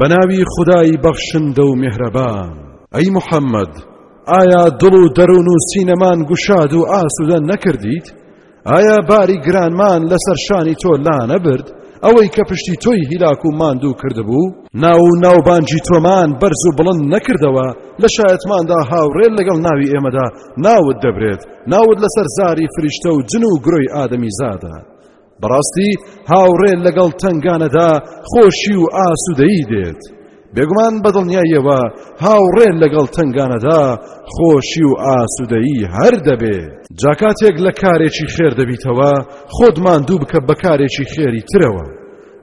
بەناوی خودای بەخشندە و میهرەبان ئەی محەممەد ئایا دڵ و دەروون و سینەمان گوشاد و ئاسوودە نەکردیت ئایا باری گرانمان لەسەر شانی تۆ لانەبرد ئەوەی کە پشتی تۆی هیلاک و ماندوو کردبوو ناو و ناوبانجی تۆمان بەرز و بڵند نەکردەوە لە شایەتماندا هاوڕێ لەگەڵ ناوی ئێمەدا ناوت دەبرێت ناوت لەسەر زاری فریشتە و جن و گرۆی ئادەمی زادە بەڕاستی هاوڕێ لەگەڵ تنگانەدا خۆشی و ئاسوودەیی دێت بێگومان بەدڵنیایەوە هاوڕێ لەگەڵ تنگانەدا خۆشی و ئاسوودەیی هەر دەبێت جاکاتێک لە کارێکی خێر دەبیتەوە خۆت ماندوو بکە بە کارێکی خێری ترەوە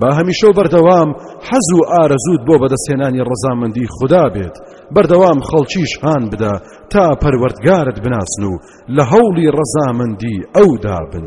با هەمیشە و بەردەوام حەز و ئارەزوت بۆ بەدەستێنانی ڕەزامەندی خوددا بێت بەردەوام خەڵکیش هان بدە تا پەروەردگارت بناسن و لە هەوڵی ڕەزامەندی ئەودا بن